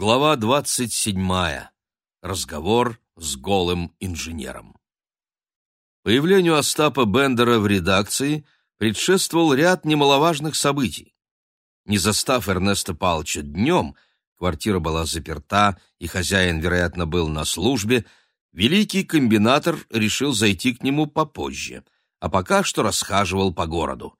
Глава двадцать седьмая. Разговор с голым инженером. Появлению Остапа Бендера в редакции предшествовал ряд немаловажных событий. Не застав Эрнеста Павловича днем, квартира была заперта, и хозяин, вероятно, был на службе, великий комбинатор решил зайти к нему попозже, а пока что расхаживал по городу.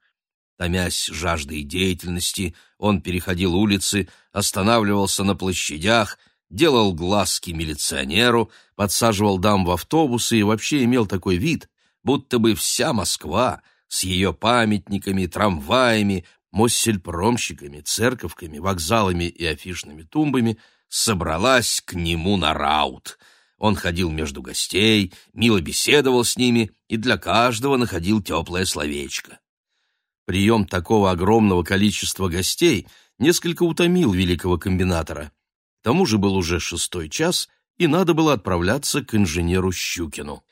Томясь жаждой деятельности, он переходил улицы, останавливался на площадях, делал глазки милиционеру, подсаживал дам в автобусы и вообще имел такой вид, будто бы вся Москва с ее памятниками, трамваями, моссельпромщиками, церковками, вокзалами и афишными тумбами собралась к нему на раут. Он ходил между гостей, мило беседовал с ними и для каждого находил теплое словечко. Прием такого огромного количества гостей несколько утомил великого комбинатора. К тому же был уже шестой час, и надо было отправляться к инженеру Щукину.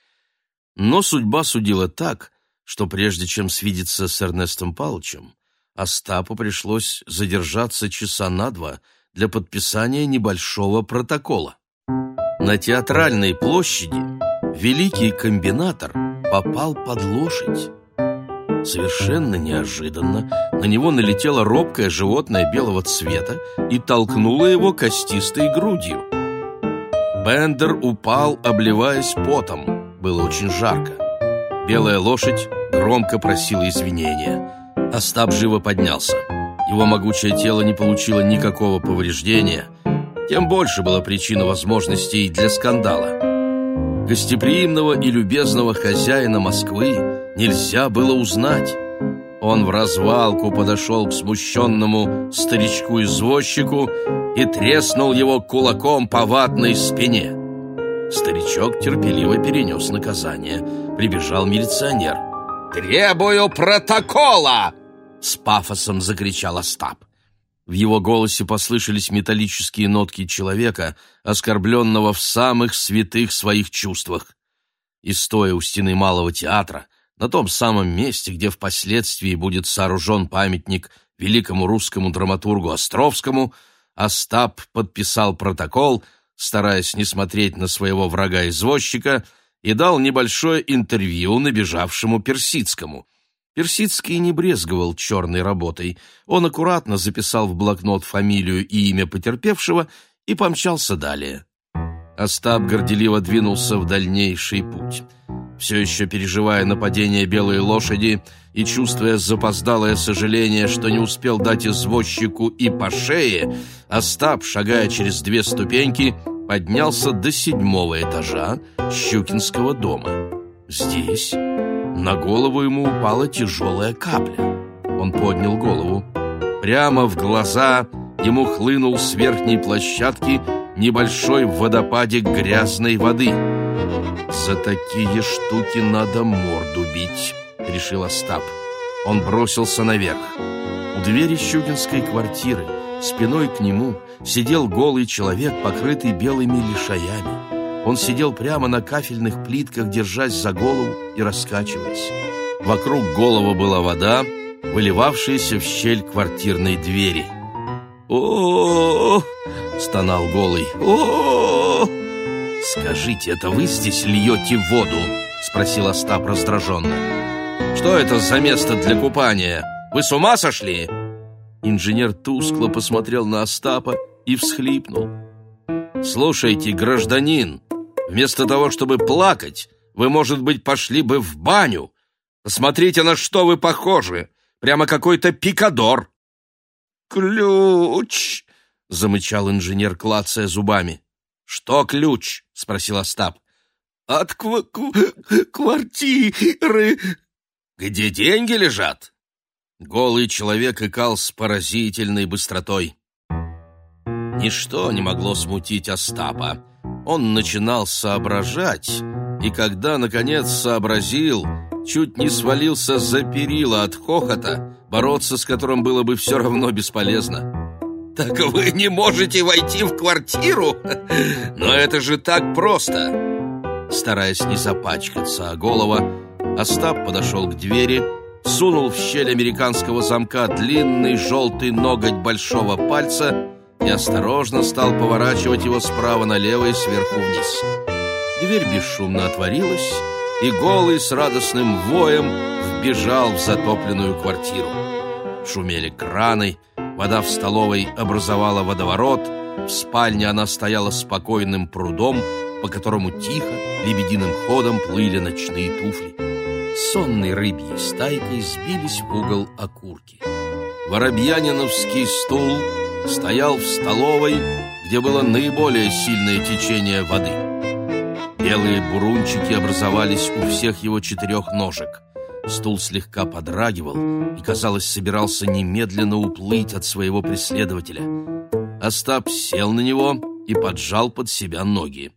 Но судьба судила так, что прежде чем свидеться с Эрнестом Павловичем, Остапу пришлось задержаться часа на два для подписания небольшого протокола. На театральной площади великий комбинатор попал под лошадь. Совершенно неожиданно на него налетело робкое животное белого цвета и толкнуло его костистой грудью. Бендер упал, обливаясь потом. Было очень жарко. Белая лошадь громко просила извинения. Остап живо поднялся. Его могучее тело не получило никакого повреждения. Тем больше было причина возможностей для скандала. Гостеприимного и любезного хозяина Москвы нельзя было узнать. Он в развалку подошел к смущенному старичку-извозчику и треснул его кулаком по ватной спине. Старичок терпеливо перенес наказание. Прибежал милиционер. «Требую протокола!» С пафосом закричал Остап. В его голосе послышались металлические нотки человека, оскорбленного в самых святых своих чувствах. И стоя у стены Малого театра, на том самом месте, где впоследствии будет сооружен памятник великому русскому драматургу Островскому, Остап подписал протокол, стараясь не смотреть на своего врага-извозчика, и дал небольшое интервью набежавшему Персидскому. Персидский не брезговал черной работой. Он аккуратно записал в блокнот фамилию и имя потерпевшего и помчался далее. Остап горделиво двинулся в дальнейший путь. Все еще переживая нападение белой лошади и чувствуя запоздалое сожаление, что не успел дать извозчику и по шее, Остап, шагая через две ступеньки, поднялся до седьмого этажа Щукинского дома. Здесь на голову ему упала тяжелая капля. Он поднял голову. Прямо в глаза ему хлынул с верхней площадки небольшой водопадик грязной воды. «За такие штуки надо морду бить», — решил Остап. Он бросился наверх. У двери щукинской квартиры, спиной к нему, сидел голый человек, покрытый белыми лишаями. Он сидел прямо на кафельных плитках, держась за голову и раскачиваясь. Вокруг голова была вода, выливавшаяся в щель квартирной двери. «О-о-о!» — стонал голый. о «Скажите, это вы здесь льете воду?» — спросил Остап раздраженно. «Что это за место для купания? Вы с ума сошли?» Инженер тускло посмотрел на Остапа и всхлипнул. «Слушайте, гражданин, вместо того, чтобы плакать, вы, может быть, пошли бы в баню. Посмотрите, на что вы похожи. Прямо какой-то пикадор». «Ключ!» — замычал инженер, клацая зубами. «Что ключ?» — спросил Остап. «От кв кв квартиры». «Где деньги лежат?» Голый человек икал с поразительной быстротой. Ничто не могло смутить Остапа. Он начинал соображать, и когда, наконец, сообразил, чуть не свалился за перила от хохота, бороться с которым было бы все равно бесполезно. «Так вы не можете войти в квартиру? Но это же так просто!» Стараясь не запачкаться, а голова, Остап подошел к двери, сунул в щель американского замка длинный желтый ноготь большого пальца и осторожно стал поворачивать его справа налево и сверху вниз. Дверь бесшумно отворилась, и голый с радостным воем вбежал в затопленную квартиру. Шумели краны, вода в столовой образовала водоворот, в спальне она стояла спокойным прудом, по которому тихо, лебединым ходом плыли ночные туфли. Сонной рыбьей стайкой сбились в угол окурки. Воробьяниновский стул стоял в столовой, где было наиболее сильное течение воды. Белые бурунчики образовались у всех его четырех ножек. Стул слегка подрагивал и, казалось, собирался немедленно уплыть от своего преследователя. Остап сел на него и поджал под себя ноги.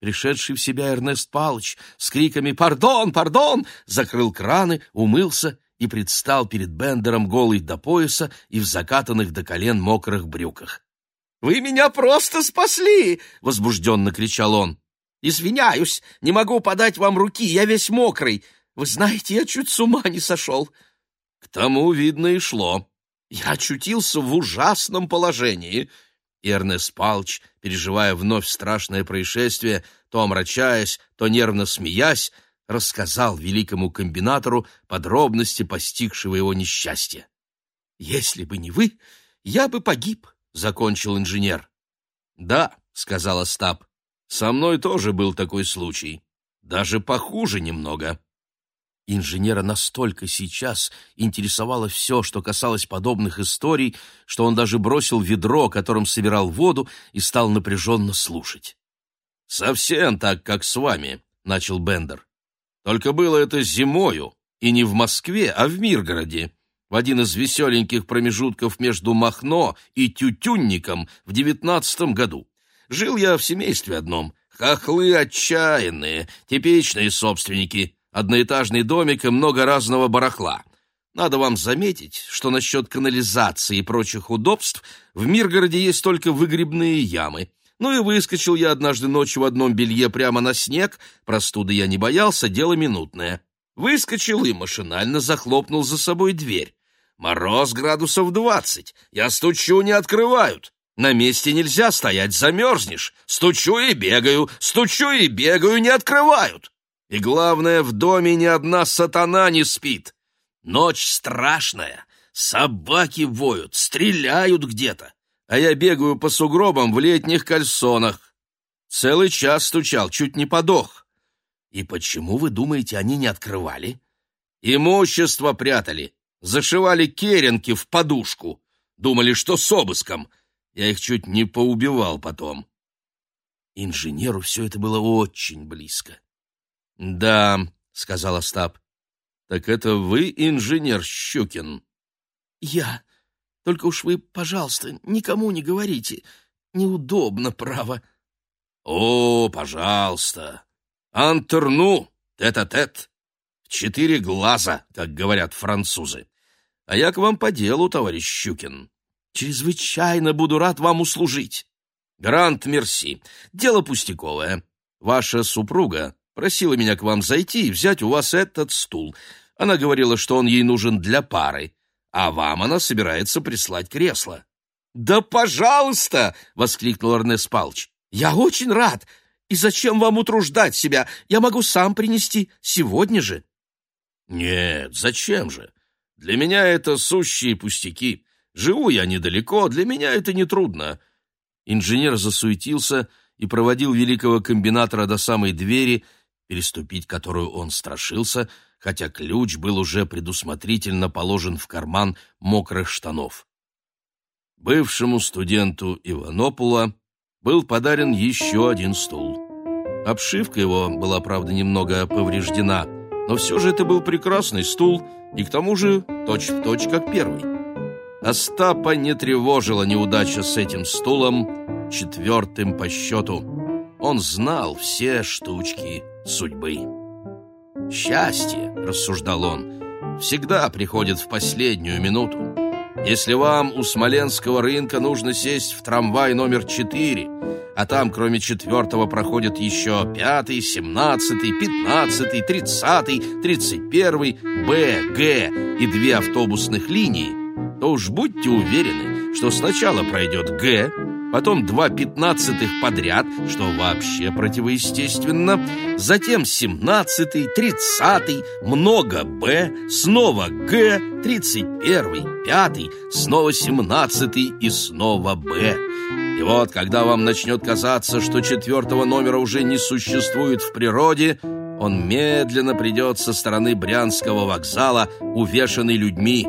Пришедший в себя Эрнест Палыч с криками «Пардон! Пардон!» закрыл краны, умылся и предстал перед Бендером голый до пояса и в закатанных до колен мокрых брюках. «Вы меня просто спасли!» — возбужденно кричал он. «Извиняюсь, не могу подать вам руки, я весь мокрый. Вы знаете, я чуть с ума не сошел». К тому, видно, и шло. Я очутился в ужасном положении. И Эрнест Палч, переживая вновь страшное происшествие, то омрачаясь, то нервно смеясь, рассказал великому комбинатору подробности постигшего его несчастья. «Если бы не вы, я бы погиб», — закончил инженер. «Да», — сказал Остап, — «со мной тоже был такой случай. Даже похуже немного». Инженера настолько сейчас интересовало все, что касалось подобных историй, что он даже бросил ведро, которым собирал воду, и стал напряженно слушать. «Совсем так, как с вами», — начал Бендер. «Только было это зимою, и не в Москве, а в Миргороде, в один из веселеньких промежутков между Махно и Тютюнником в девятнадцатом году. Жил я в семействе одном, хохлы отчаянные, типичные собственники» одноэтажный домик и много разного барахла. Надо вам заметить, что насчет канализации и прочих удобств в Миргороде есть только выгребные ямы. Ну и выскочил я однажды ночью в одном белье прямо на снег, простуды я не боялся, дело минутное. Выскочил и машинально захлопнул за собой дверь. Мороз градусов двадцать, я стучу, не открывают. На месте нельзя стоять, замерзнешь. Стучу и бегаю, стучу и бегаю, не открывают. И главное, в доме ни одна сатана не спит. Ночь страшная, собаки воют, стреляют где-то, а я бегаю по сугробам в летних кальсонах. Целый час стучал, чуть не подох. И почему, вы думаете, они не открывали? Имущество прятали, зашивали керенки в подушку. Думали, что с обыском. Я их чуть не поубивал потом. Инженеру все это было очень близко. «Да», — сказал Остап. «Так это вы инженер Щукин?» «Я. Только уж вы, пожалуйста, никому не говорите. Неудобно, право». «О, пожалуйста. Антерну, тет-а-тет. В четыре глаза, как говорят французы. А я к вам по делу, товарищ Щукин. Чрезвычайно буду рад вам услужить. Грант мерси. Дело пустяковое. Ваша супруга Просила меня к вам зайти и взять у вас этот стул. Она говорила, что он ей нужен для пары, а вам она собирается прислать кресло». «Да пожалуйста!» — воскликнул Эрнест Палч. «Я очень рад. И зачем вам утруждать себя? Я могу сам принести сегодня же». «Нет, зачем же? Для меня это сущие пустяки. Живу я недалеко, для меня это нетрудно». Инженер засуетился и проводил великого комбинатора до самой двери, переступить которую он страшился, хотя ключ был уже предусмотрительно положен в карман мокрых штанов. Бывшему студенту Иванопула был подарен еще один стул. Обшивка его была, правда, немного повреждена, но все же это был прекрасный стул, и к тому же точь-в-точь точь как первый. Остапа не тревожила неудача с этим стулом, четвертым по счету. Он знал все штучки судьбы. «Счастье», — рассуждал он, — «всегда приходит в последнюю минуту. Если вам у Смоленского рынка нужно сесть в трамвай номер четыре, а там кроме четвертого проходят еще пятый, семнадцатый, пятнадцатый, тридцатый, тридцать первый, Б, Г и две автобусных линии, то уж будьте уверены, что сначала пройдет Г, потом два пятнадцатых подряд, что вообще противоестественно, затем семнадцатый, тридцатый, много Б, снова Г, тридцать первый, пятый, снова семнадцатый и снова Б. И вот, когда вам начнет казаться, что четвертого номера уже не существует в природе, он медленно придет со стороны Брянского вокзала, увешанный людьми.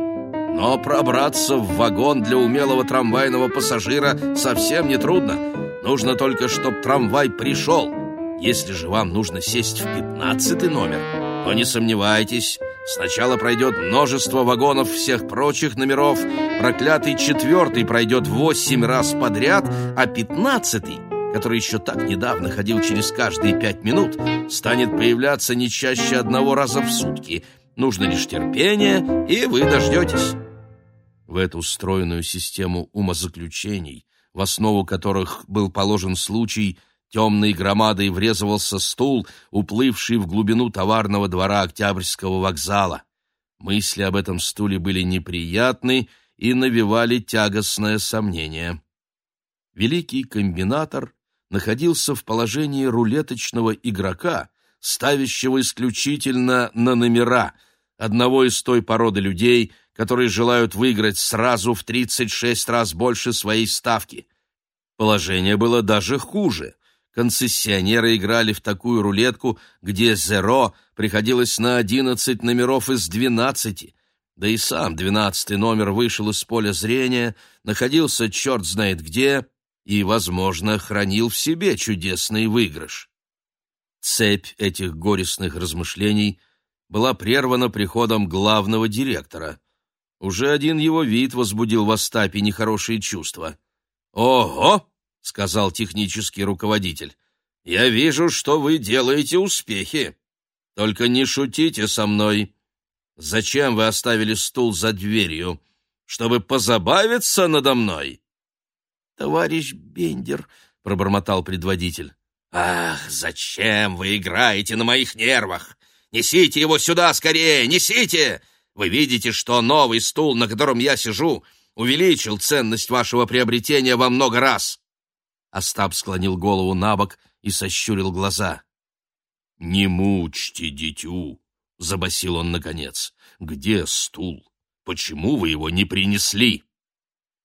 Но пробраться в вагон для умелого трамвайного пассажира совсем не трудно. Нужно только, чтобы трамвай пришел. Если же вам нужно сесть в пятнадцатый номер, то не сомневайтесь, сначала пройдет множество вагонов всех прочих номеров, проклятый четвертый пройдет восемь раз подряд, а пятнадцатый, который еще так недавно ходил через каждые пять минут, станет появляться не чаще одного раза в сутки. Нужно лишь терпение, и вы дождетесь. В эту стройную систему умозаключений, в основу которых был положен случай, темной громадой врезывался стул, уплывший в глубину товарного двора Октябрьского вокзала. Мысли об этом стуле были неприятны и навевали тягостное сомнение. Великий комбинатор находился в положении рулеточного игрока, ставящего исключительно на номера, одного из той породы людей, которые желают выиграть сразу в 36 раз больше своей ставки. Положение было даже хуже. Концессионеры играли в такую рулетку, где «зеро» приходилось на 11 номеров из 12, да и сам двенадцатый номер вышел из поля зрения, находился черт знает где и, возможно, хранил в себе чудесный выигрыш. Цепь этих горестных размышлений была прервана приходом главного директора. Уже один его вид возбудил в Остапе нехорошие чувства. «Ого!» — сказал технический руководитель. «Я вижу, что вы делаете успехи. Только не шутите со мной. Зачем вы оставили стул за дверью? Чтобы позабавиться надо мной?» «Товарищ Бендер», — пробормотал предводитель. «Ах, зачем вы играете на моих нервах? Несите его сюда скорее, несите! Вы видите, что новый стул, на котором я сижу, увеличил ценность вашего приобретения во много раз. Остап склонил голову на бок и сощурил глаза. «Не мучьте дитю!» — забасил он наконец. «Где стул? Почему вы его не принесли?»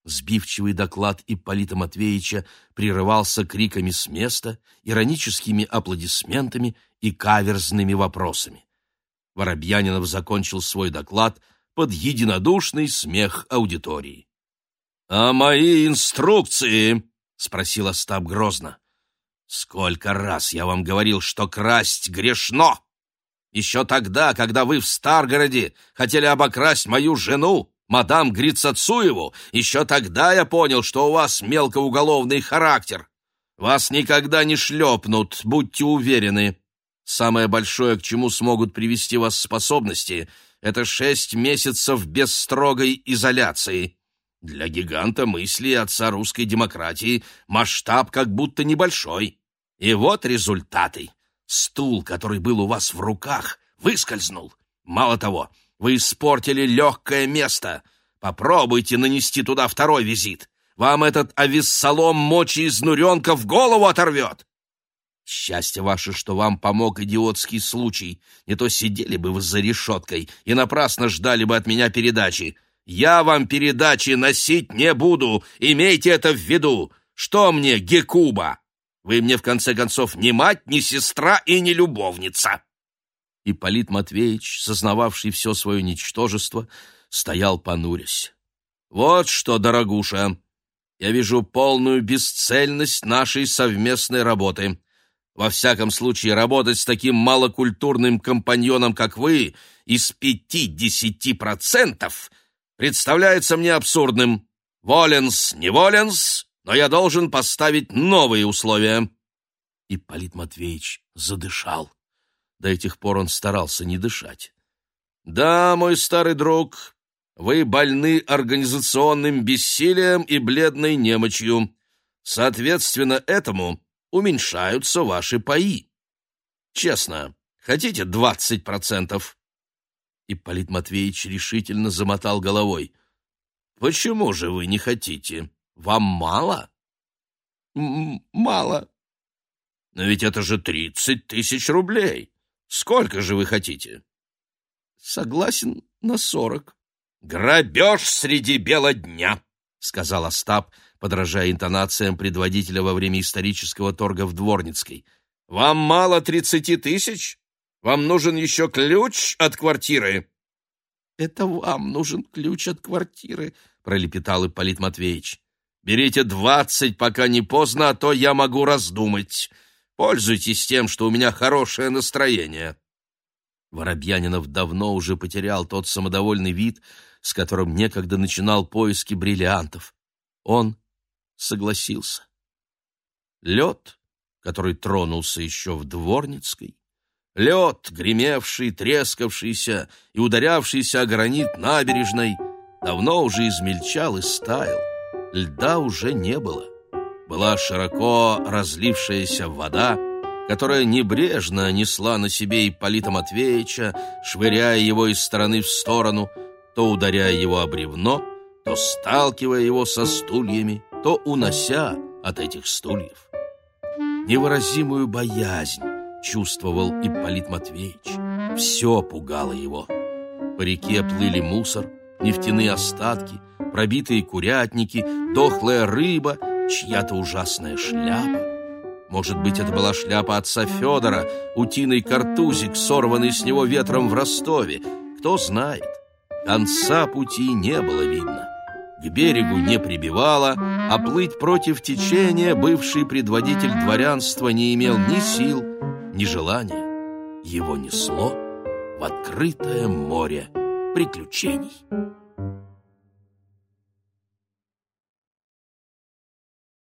Сбивчивый доклад Ипполита Матвеевича прерывался криками с места, ироническими аплодисментами и каверзными вопросами. Воробьянинов закончил свой доклад под единодушный смех аудитории. «А мои инструкции?» — спросил Остап грозно. «Сколько раз я вам говорил, что красть грешно! Еще тогда, когда вы в Старгороде хотели обокрасть мою жену, мадам Грицацуеву, еще тогда я понял, что у вас мелкоуголовный характер. Вас никогда не шлепнут, будьте уверены. Самое большое, к чему смогут привести вас способности, это шесть месяцев без строгой изоляции. Для гиганта мысли отца русской демократии масштаб как будто небольшой. И вот результаты. Стул, который был у вас в руках, выскользнул. Мало того, вы испортили легкое место. Попробуйте нанести туда второй визит. Вам этот ависсалом мочи из нуренка в голову оторвет. Счастье ваше, что вам помог идиотский случай. Не то сидели бы вы за решеткой и напрасно ждали бы от меня передачи. Я вам передачи носить не буду, имейте это в виду. Что мне, Гекуба? Вы мне, в конце концов, ни мать, ни сестра и ни любовница. И Полит Матвеевич, сознававший все свое ничтожество, стоял понурясь. Вот что, дорогуша, я вижу полную бесцельность нашей совместной работы. Во всяком случае, работать с таким малокультурным компаньоном, как вы, из пяти-десяти процентов представляется мне абсурдным. Воленс, не воленс, но я должен поставить новые условия. И Полит Матвеевич задышал. До этих пор он старался не дышать. Да, мой старый друг, вы больны организационным бессилием и бледной немочью. Соответственно этому уменьшаются ваши паи. Честно, хотите двадцать процентов?» Ипполит Матвеевич решительно замотал головой. Почему же вы не хотите? Вам мало? М мало. Но ведь это же тридцать тысяч рублей. Сколько же вы хотите? Согласен на сорок. Грабеж среди бела дня, сказал Остап, подражая интонациям предводителя во время исторического торга в Дворницкой. Вам мало тридцати тысяч? Вам нужен еще ключ от квартиры. Это вам нужен ключ от квартиры, пролепетал Ипполит Матвеевич. Берите двадцать, пока не поздно, а то я могу раздумать. Пользуйтесь тем, что у меня хорошее настроение. Воробьянинов давно уже потерял тот самодовольный вид, с которым некогда начинал поиски бриллиантов. Он согласился. Лед, который тронулся еще в Дворницкой, лед, гремевший, трескавшийся и ударявшийся о гранит набережной, давно уже измельчал и стаял. Льда уже не было. Была широко разлившаяся вода, которая небрежно несла на себе Ипполита Матвеевича, швыряя его из стороны в сторону, то ударяя его о бревно, то сталкивая его со стульями, то унося от этих стульев. Невыразимую боязнь чувствовал Ипполит Матвеевич. Все пугало его. По реке плыли мусор, нефтяные остатки, пробитые курятники, дохлая рыба, чья-то ужасная шляпа. Может быть, это была шляпа отца Федора, утиный картузик, сорванный с него ветром в Ростове. Кто знает. Конца пути не было видно. К берегу не прибивало, а плыть против течения бывший предводитель дворянства не имел ни сил, ни желания. Его несло в открытое море приключений.